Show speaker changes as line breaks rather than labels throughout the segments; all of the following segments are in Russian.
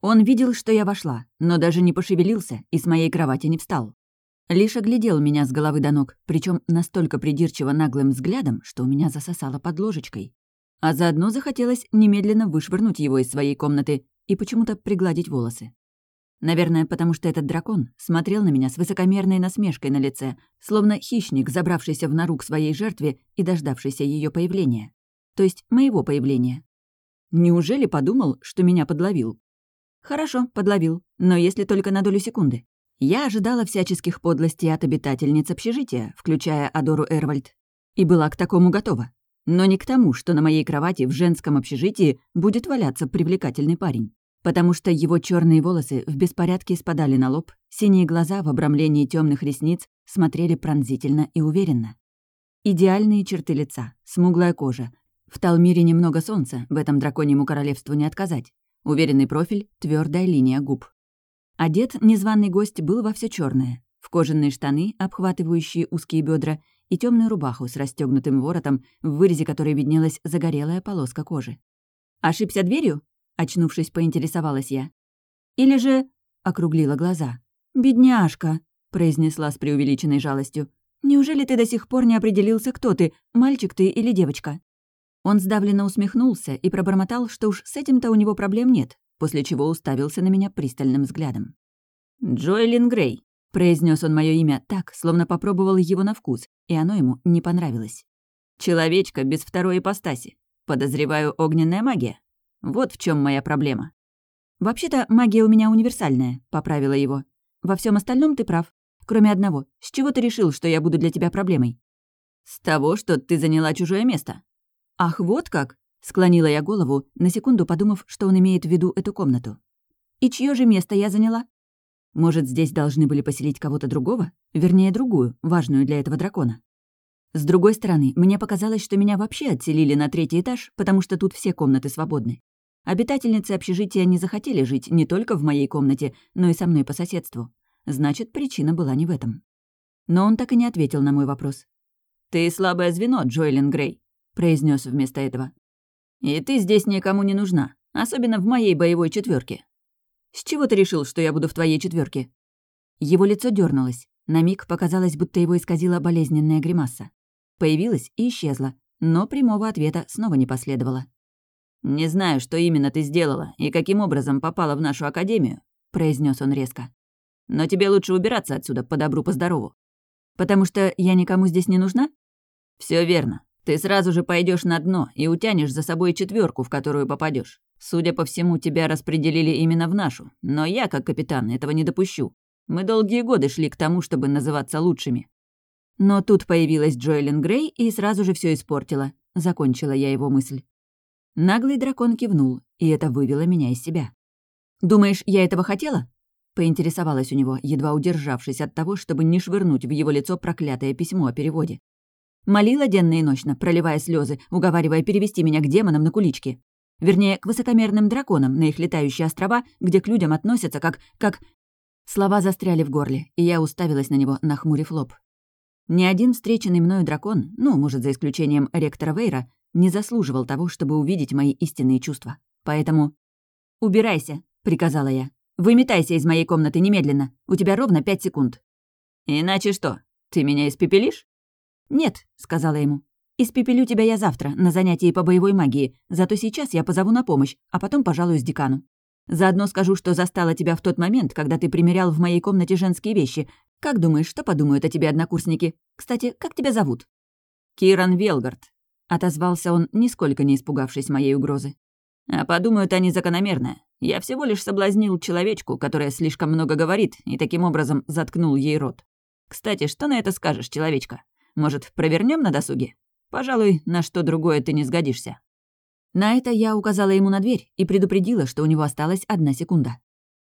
Он видел, что я вошла, но даже не пошевелился и с моей кровати не встал. Лишь оглядел меня с головы до ног, причем настолько придирчиво наглым взглядом, что у меня засосало под ложечкой. А заодно захотелось немедленно вышвырнуть его из своей комнаты и почему-то пригладить волосы. Наверное, потому что этот дракон смотрел на меня с высокомерной насмешкой на лице, словно хищник, забравшийся в нору к своей жертве и дождавшийся ее появления. То есть моего появления. Неужели подумал, что меня подловил? Хорошо, подловил, но если только на долю секунды. Я ожидала всяческих подлостей от обитательниц общежития, включая Адору Эрвальд, и была к такому готова. Но не к тому, что на моей кровати в женском общежитии будет валяться привлекательный парень потому что его черные волосы в беспорядке спадали на лоб, синие глаза в обрамлении темных ресниц смотрели пронзительно и уверенно. Идеальные черты лица, смуглая кожа. В Талмире немного солнца, в этом драконьему королевству не отказать. Уверенный профиль, твердая линия губ. Одет незваный гость был во все черное, в кожаные штаны, обхватывающие узкие бедра, и темную рубаху с расстегнутым воротом, в вырезе которой виднелась загорелая полоска кожи. «Ошибся дверью?» Очнувшись, поинтересовалась я. «Или же...» — округлила глаза. «Бедняжка», — произнесла с преувеличенной жалостью. «Неужели ты до сих пор не определился, кто ты, мальчик ты или девочка?» Он сдавленно усмехнулся и пробормотал, что уж с этим-то у него проблем нет, после чего уставился на меня пристальным взглядом. «Джоэлин Грей», — произнес он мое имя так, словно попробовал его на вкус, и оно ему не понравилось. «Человечка без второй ипостаси. Подозреваю, огненная магия. Вот в чем моя проблема. «Вообще-то магия у меня универсальная», — поправила его. «Во всем остальном ты прав. Кроме одного. С чего ты решил, что я буду для тебя проблемой?» «С того, что ты заняла чужое место». «Ах, вот как!» — склонила я голову, на секунду подумав, что он имеет в виду эту комнату. «И чье же место я заняла?» «Может, здесь должны были поселить кого-то другого? Вернее, другую, важную для этого дракона?» С другой стороны, мне показалось, что меня вообще отселили на третий этаж, потому что тут все комнаты свободны. Обитательницы общежития не захотели жить не только в моей комнате, но и со мной по соседству. Значит, причина была не в этом. Но он так и не ответил на мой вопрос. «Ты слабое звено, Джоэлин Грей», — произнес вместо этого. «И ты здесь никому не нужна, особенно в моей боевой четверке. С чего ты решил, что я буду в твоей четверке? Его лицо дернулось. На миг показалось, будто его исказила болезненная гримаса. Появилась и исчезла, но прямого ответа снова не последовало. «Не знаю, что именно ты сделала и каким образом попала в нашу академию», — произнес он резко. «Но тебе лучше убираться отсюда по добру, по здорову. Потому что я никому здесь не нужна?» Все верно. Ты сразу же пойдешь на дно и утянешь за собой четверку, в которую попадешь. Судя по всему, тебя распределили именно в нашу, но я, как капитан, этого не допущу. Мы долгие годы шли к тому, чтобы называться лучшими». Но тут появилась Джоэлин Грей и сразу же все испортила. Закончила я его мысль. Наглый дракон кивнул, и это вывело меня из себя. «Думаешь, я этого хотела?» Поинтересовалась у него, едва удержавшись от того, чтобы не швырнуть в его лицо проклятое письмо о переводе. Молила денно и ночно, проливая слезы, уговаривая перевести меня к демонам на кулички. Вернее, к высокомерным драконам на их летающие острова, где к людям относятся как... как... Слова застряли в горле, и я уставилась на него, нахмурив лоб. Ни один встреченный мною дракон, ну, может, за исключением ректора Вейра, не заслуживал того, чтобы увидеть мои истинные чувства. Поэтому... «Убирайся», — приказала я. «Выметайся из моей комнаты немедленно. У тебя ровно пять секунд». «Иначе что? Ты меня испепелишь?» «Нет», — сказала ему. «Испепелю тебя я завтра, на занятии по боевой магии. Зато сейчас я позову на помощь, а потом пожалуюсь декану. Заодно скажу, что застала тебя в тот момент, когда ты примерял в моей комнате женские вещи. Как думаешь, что подумают о тебе однокурсники? Кстати, как тебя зовут?» «Киран Велгард», Отозвался он, нисколько не испугавшись моей угрозы. «А подумают они закономерно. Я всего лишь соблазнил человечку, которая слишком много говорит, и таким образом заткнул ей рот. Кстати, что на это скажешь, человечка? Может, провернем на досуге? Пожалуй, на что другое ты не сгодишься». На это я указала ему на дверь и предупредила, что у него осталась одна секунда.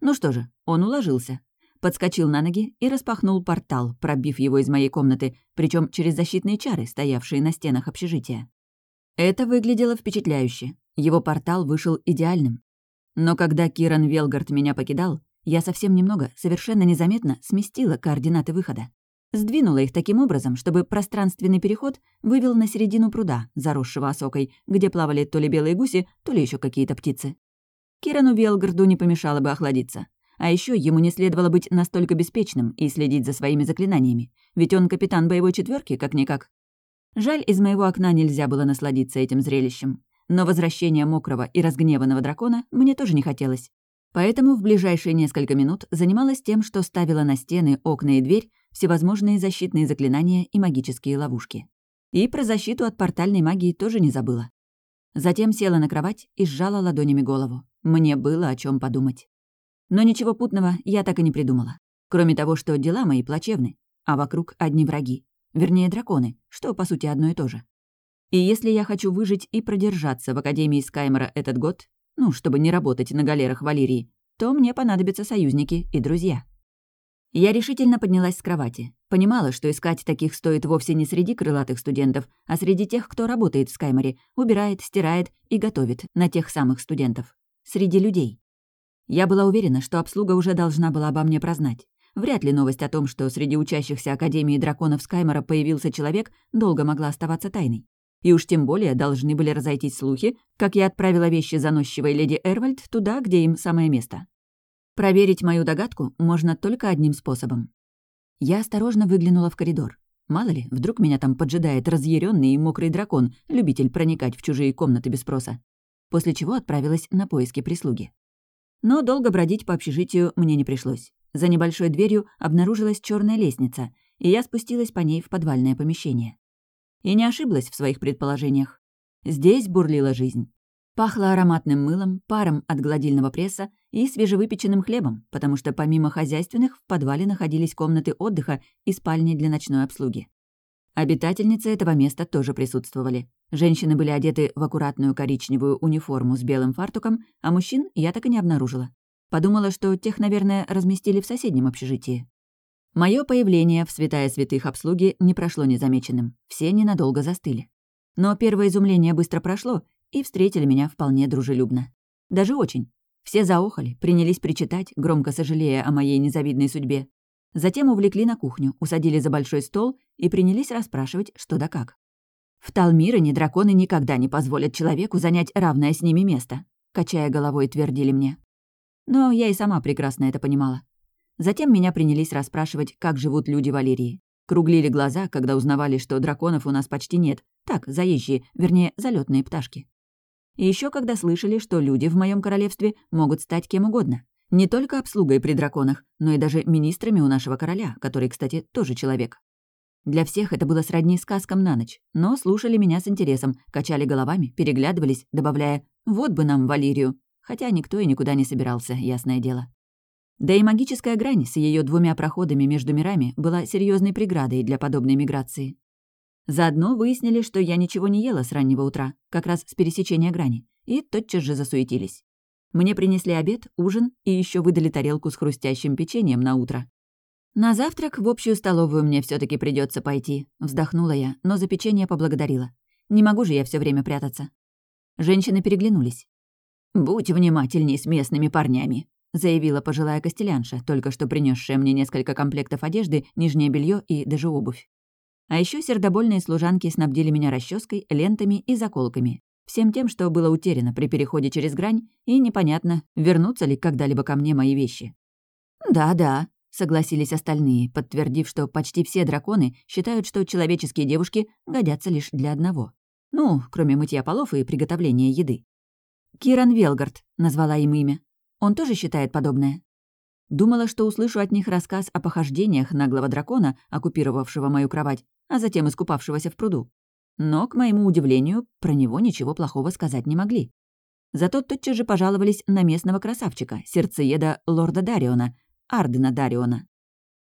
Ну что же, он уложился подскочил на ноги и распахнул портал, пробив его из моей комнаты, причем через защитные чары, стоявшие на стенах общежития. Это выглядело впечатляюще. Его портал вышел идеальным. Но когда Киран Велгард меня покидал, я совсем немного, совершенно незаметно сместила координаты выхода. Сдвинула их таким образом, чтобы пространственный переход вывел на середину пруда, заросшего осокой, где плавали то ли белые гуси, то ли еще какие-то птицы. Кирану Велгарду не помешало бы охладиться. А еще ему не следовало быть настолько беспечным и следить за своими заклинаниями, ведь он капитан боевой четверки, как-никак. Жаль, из моего окна нельзя было насладиться этим зрелищем. Но возвращение мокрого и разгневанного дракона мне тоже не хотелось. Поэтому в ближайшие несколько минут занималась тем, что ставила на стены, окна и дверь всевозможные защитные заклинания и магические ловушки. И про защиту от портальной магии тоже не забыла. Затем села на кровать и сжала ладонями голову. Мне было о чем подумать. Но ничего путного я так и не придумала. Кроме того, что дела мои плачевны, а вокруг одни враги. Вернее, драконы, что, по сути, одно и то же. И если я хочу выжить и продержаться в Академии Скаймера этот год, ну, чтобы не работать на галерах Валерии, то мне понадобятся союзники и друзья. Я решительно поднялась с кровати. Понимала, что искать таких стоит вовсе не среди крылатых студентов, а среди тех, кто работает в Скайморе, убирает, стирает и готовит на тех самых студентов. Среди людей. Я была уверена, что обслуга уже должна была обо мне прознать. Вряд ли новость о том, что среди учащихся Академии драконов Скаймора появился человек, долго могла оставаться тайной. И уж тем более должны были разойтись слухи, как я отправила вещи заносчивой леди Эрвальд туда, где им самое место. Проверить мою догадку можно только одним способом. Я осторожно выглянула в коридор. Мало ли, вдруг меня там поджидает разъяренный и мокрый дракон, любитель проникать в чужие комнаты без спроса. После чего отправилась на поиски прислуги. Но долго бродить по общежитию мне не пришлось. За небольшой дверью обнаружилась черная лестница, и я спустилась по ней в подвальное помещение. И не ошиблась в своих предположениях. Здесь бурлила жизнь. Пахло ароматным мылом, паром от гладильного пресса и свежевыпеченным хлебом, потому что помимо хозяйственных в подвале находились комнаты отдыха и спальни для ночной обслуги. Обитательницы этого места тоже присутствовали. Женщины были одеты в аккуратную коричневую униформу с белым фартуком, а мужчин я так и не обнаружила. Подумала, что тех, наверное, разместили в соседнем общежитии. Мое появление в святая святых обслуги не прошло незамеченным. Все ненадолго застыли. Но первое изумление быстро прошло, и встретили меня вполне дружелюбно. Даже очень. Все заохали, принялись причитать, громко сожалея о моей незавидной судьбе. Затем увлекли на кухню, усадили за большой стол и принялись расспрашивать, что да как. В Талмироне драконы никогда не позволят человеку занять равное с ними место, качая головой, твердили мне. Но я и сама прекрасно это понимала. Затем меня принялись расспрашивать, как живут люди Валерии. Круглили глаза, когда узнавали, что драконов у нас почти нет. Так, заезжие, вернее, залетные пташки. Еще когда слышали, что люди в моем королевстве могут стать кем угодно. Не только обслугой при драконах, но и даже министрами у нашего короля, который, кстати, тоже человек. Для всех это было сродни сказкам на ночь, но слушали меня с интересом, качали головами, переглядывались, добавляя «вот бы нам Валерию», хотя никто и никуда не собирался, ясное дело. Да и магическая грань с ее двумя проходами между мирами была серьезной преградой для подобной миграции. Заодно выяснили, что я ничего не ела с раннего утра, как раз с пересечения грани, и тотчас же засуетились. Мне принесли обед, ужин и еще выдали тарелку с хрустящим печеньем на утро. «На завтрак в общую столовую мне все таки придется пойти», — вздохнула я, но за печенье поблагодарила. «Не могу же я все время прятаться». Женщины переглянулись. «Будь внимательней с местными парнями», — заявила пожилая костелянша, только что принесшая мне несколько комплектов одежды, нижнее белье и даже обувь. А еще сердобольные служанки снабдили меня расческой, лентами и заколками. Всем тем, что было утеряно при переходе через грань, и непонятно, вернутся ли когда-либо ко мне мои вещи. «Да-да», — согласились остальные, подтвердив, что почти все драконы считают, что человеческие девушки годятся лишь для одного. Ну, кроме мытья полов и приготовления еды. «Киран Велгард», — назвала им имя. «Он тоже считает подобное?» Думала, что услышу от них рассказ о похождениях наглого дракона, оккупировавшего мою кровать, а затем искупавшегося в пруду. Но, к моему удивлению, про него ничего плохого сказать не могли. Зато тотчас же пожаловались на местного красавчика, сердцееда лорда Дариона, Ардена Дариона.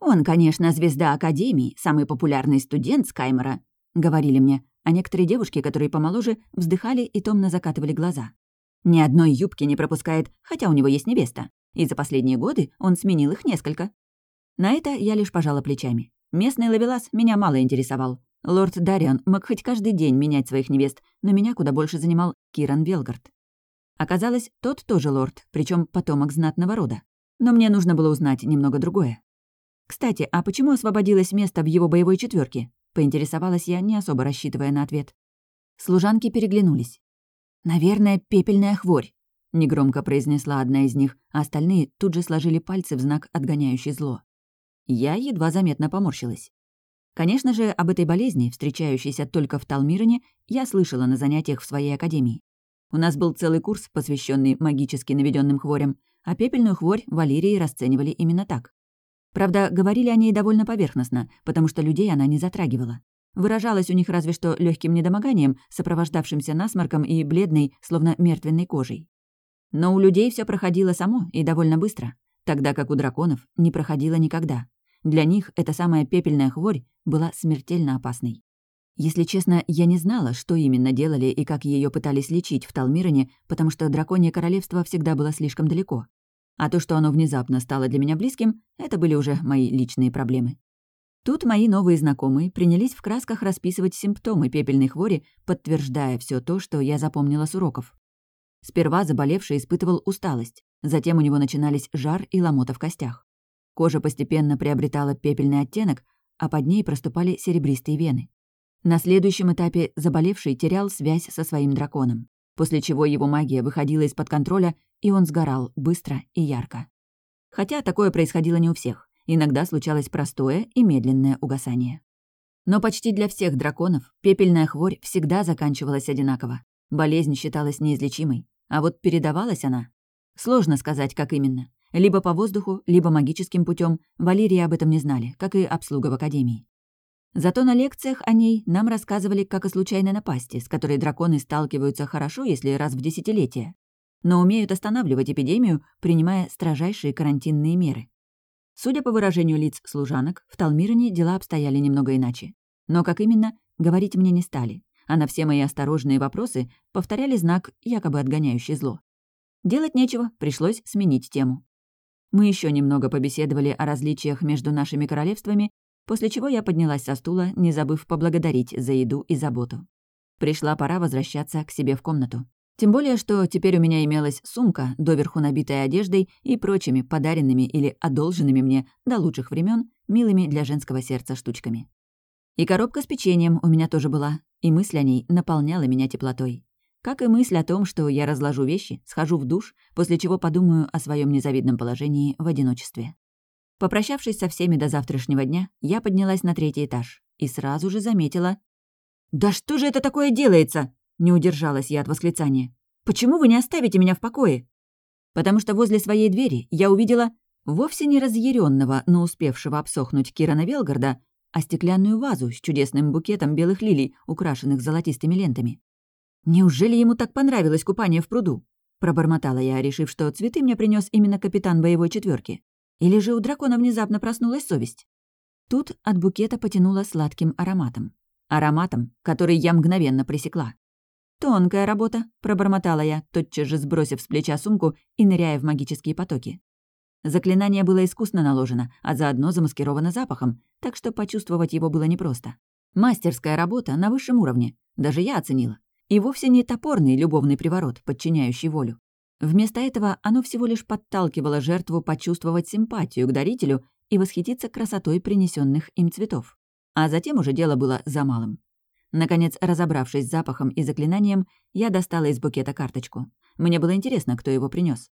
«Он, конечно, звезда Академии, самый популярный студент Скаймора», — говорили мне, а некоторые девушки, которые помоложе, вздыхали и томно закатывали глаза. «Ни одной юбки не пропускает, хотя у него есть невеста, и за последние годы он сменил их несколько». На это я лишь пожала плечами. Местный ловелас меня мало интересовал. Лорд Дариан мог хоть каждый день менять своих невест, но меня куда больше занимал Киран Велгард. Оказалось, тот тоже лорд, причем потомок знатного рода. Но мне нужно было узнать немного другое. «Кстати, а почему освободилось место в его боевой четверке? поинтересовалась я, не особо рассчитывая на ответ. Служанки переглянулись. «Наверное, пепельная хворь», — негромко произнесла одна из них, а остальные тут же сложили пальцы в знак отгоняющий зло. Я едва заметно поморщилась. Конечно же, об этой болезни, встречающейся только в Талмироне, я слышала на занятиях в своей академии. У нас был целый курс, посвященный магически наведенным хворям, а пепельную хворь Валерии расценивали именно так. Правда, говорили о ней довольно поверхностно, потому что людей она не затрагивала. Выражалась у них разве что легким недомоганием, сопровождавшимся насморком и бледной, словно мертвенной кожей. Но у людей все проходило само и довольно быстро, тогда как у драконов не проходило никогда. Для них эта самая пепельная хворь была смертельно опасной. Если честно, я не знала, что именно делали и как ее пытались лечить в Талмироне, потому что драконье королевство всегда было слишком далеко. А то, что оно внезапно стало для меня близким, это были уже мои личные проблемы. Тут мои новые знакомые принялись в красках расписывать симптомы пепельной хвори, подтверждая все то, что я запомнила с уроков. Сперва заболевший испытывал усталость, затем у него начинались жар и ломота в костях. Кожа постепенно приобретала пепельный оттенок, а под ней проступали серебристые вены. На следующем этапе заболевший терял связь со своим драконом, после чего его магия выходила из-под контроля, и он сгорал быстро и ярко. Хотя такое происходило не у всех. Иногда случалось простое и медленное угасание. Но почти для всех драконов пепельная хворь всегда заканчивалась одинаково. Болезнь считалась неизлечимой, а вот передавалась она. Сложно сказать, как именно. Либо по воздуху, либо магическим путем. Валерии об этом не знали, как и обслуга в Академии. Зато на лекциях о ней нам рассказывали как о случайной напасти, с которой драконы сталкиваются хорошо, если раз в десятилетие, но умеют останавливать эпидемию, принимая строжайшие карантинные меры. Судя по выражению лиц служанок, в Талмироне дела обстояли немного иначе. Но как именно, говорить мне не стали, а на все мои осторожные вопросы повторяли знак, якобы отгоняющий зло. Делать нечего, пришлось сменить тему. Мы еще немного побеседовали о различиях между нашими королевствами после чего я поднялась со стула, не забыв поблагодарить за еду и заботу. Пришла пора возвращаться к себе в комнату. Тем более, что теперь у меня имелась сумка, доверху набитая одеждой и прочими подаренными или одолженными мне до лучших времен милыми для женского сердца штучками. И коробка с печеньем у меня тоже была, и мысль о ней наполняла меня теплотой. Как и мысль о том, что я разложу вещи, схожу в душ, после чего подумаю о своем незавидном положении в одиночестве. Попрощавшись со всеми до завтрашнего дня, я поднялась на третий этаж и сразу же заметила... «Да что же это такое делается?» — не удержалась я от восклицания. «Почему вы не оставите меня в покое?» Потому что возле своей двери я увидела вовсе не разъяренного, но успевшего обсохнуть Кирана Велгарда, а стеклянную вазу с чудесным букетом белых лилий, украшенных золотистыми лентами. «Неужели ему так понравилось купание в пруду?» Пробормотала я, решив, что цветы мне принес именно капитан боевой четверки. Или же у дракона внезапно проснулась совесть? Тут от букета потянуло сладким ароматом. Ароматом, который я мгновенно пресекла. «Тонкая работа», — пробормотала я, тотчас же сбросив с плеча сумку и ныряя в магические потоки. Заклинание было искусно наложено, а заодно замаскировано запахом, так что почувствовать его было непросто. Мастерская работа на высшем уровне, даже я оценила. И вовсе не топорный любовный приворот, подчиняющий волю. Вместо этого оно всего лишь подталкивало жертву почувствовать симпатию к дарителю и восхититься красотой принесенных им цветов. А затем уже дело было за малым. Наконец, разобравшись с запахом и заклинанием, я достала из букета карточку. Мне было интересно, кто его принес.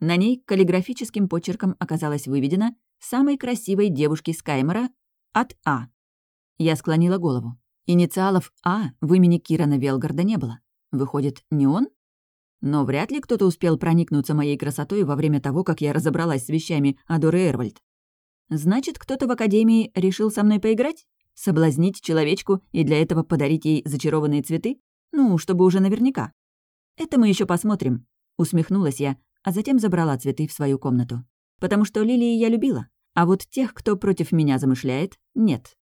На ней каллиграфическим почерком оказалось выведено «самой красивой девушки Скаймора от А». Я склонила голову. Инициалов А в имени Кирана Велгарда не было. Выходит, не он? Но вряд ли кто-то успел проникнуться моей красотой во время того, как я разобралась с вещами Адоры Эрвальд. Значит, кто-то в Академии решил со мной поиграть? Соблазнить человечку и для этого подарить ей зачарованные цветы? Ну, чтобы уже наверняка. Это мы еще посмотрим. Усмехнулась я, а затем забрала цветы в свою комнату. Потому что лилии я любила, а вот тех, кто против меня замышляет, нет.